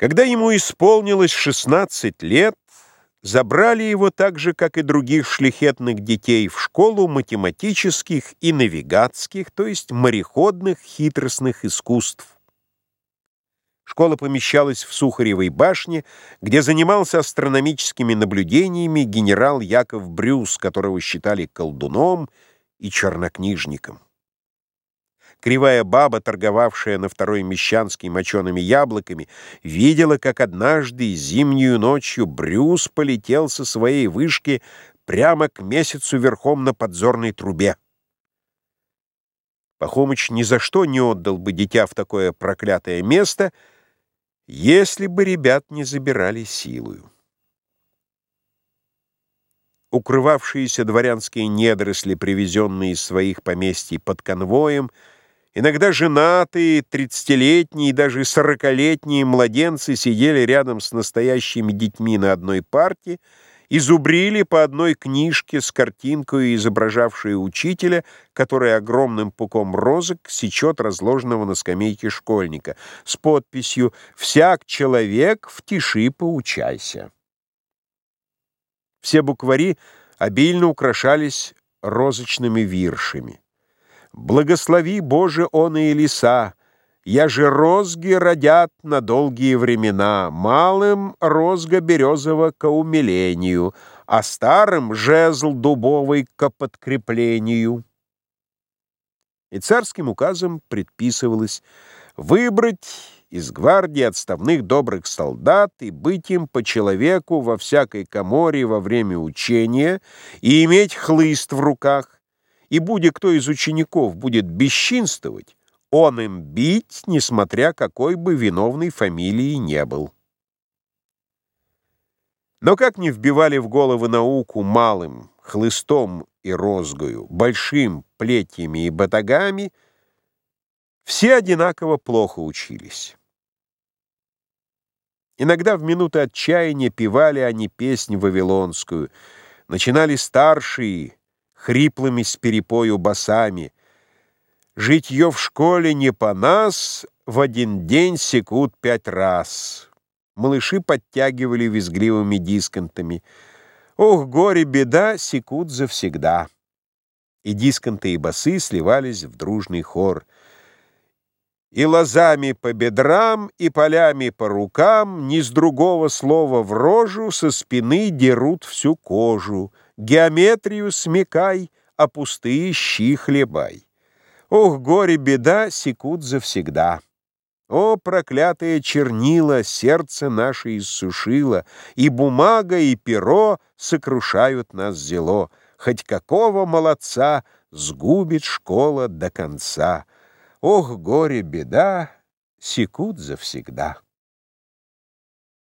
Когда ему исполнилось 16 лет, забрали его так же, как и других шляхетных детей, в школу математических и навигатских, то есть мореходных хитростных искусств. Школа помещалась в Сухаревой башне, где занимался астрономическими наблюдениями генерал Яков Брюс, которого считали колдуном и чернокнижником. Кривая баба, торговавшая на второй Мещанский мочеными яблоками, видела, как однажды зимнюю ночью Брюс полетел со своей вышки прямо к месяцу верхом на подзорной трубе. Пахомыч ни за что не отдал бы дитя в такое проклятое место, если бы ребят не забирали силою. Укрывавшиеся дворянские недоросли, привезенные из своих поместий под конвоем, Иногда женатые, тридцатилетние и даже сорокалетние младенцы сидели рядом с настоящими детьми на одной парте и зубрили по одной книжке с картинкой, изображавшей учителя, который огромным пуком розок сечет разложенного на скамейке школьника, с подписью «Всяк человек в тиши поучайся». Все буквари обильно украшались розочными виршами. Благослови, Боже, он и леса, я же розги родят на долгие времена, малым розга березово ко умилению, а старым жезл дубовый ко подкреплению. И царским указом предписывалось выбрать из гвардии отставных добрых солдат и быть им по человеку во всякой коморе во время учения и иметь хлыст в руках, и будь кто из учеников будет бесчинствовать, он им бить, несмотря какой бы виновной фамилии не был. Но как не вбивали в головы науку малым, хлыстом и розгою, большим плетьями и батагами, все одинаково плохо учились. Иногда в минуты отчаяния певали они песнь вавилонскую, начинали старшие, хриплыми с перепою басами. Житье в школе не по нас, в один день секут пять раз. Малыши подтягивали визгливыми дисконтами. Ох, горе, беда, секут завсегда. И дисконты, и басы сливались в дружный хор. И лозами по бедрам, и полями по рукам, Ни с другого слова в рожу со спины дерут всю кожу — Геометрию смекай, а пустые щи хлебай. Ох, горе, беда секут завсегда. О, проклятое чернила, сердце наше иссушило, И бумага, и перо сокрушают нас зело. Хоть какого молодца сгубит школа до конца. Ох, горе, беда, секут завсегда.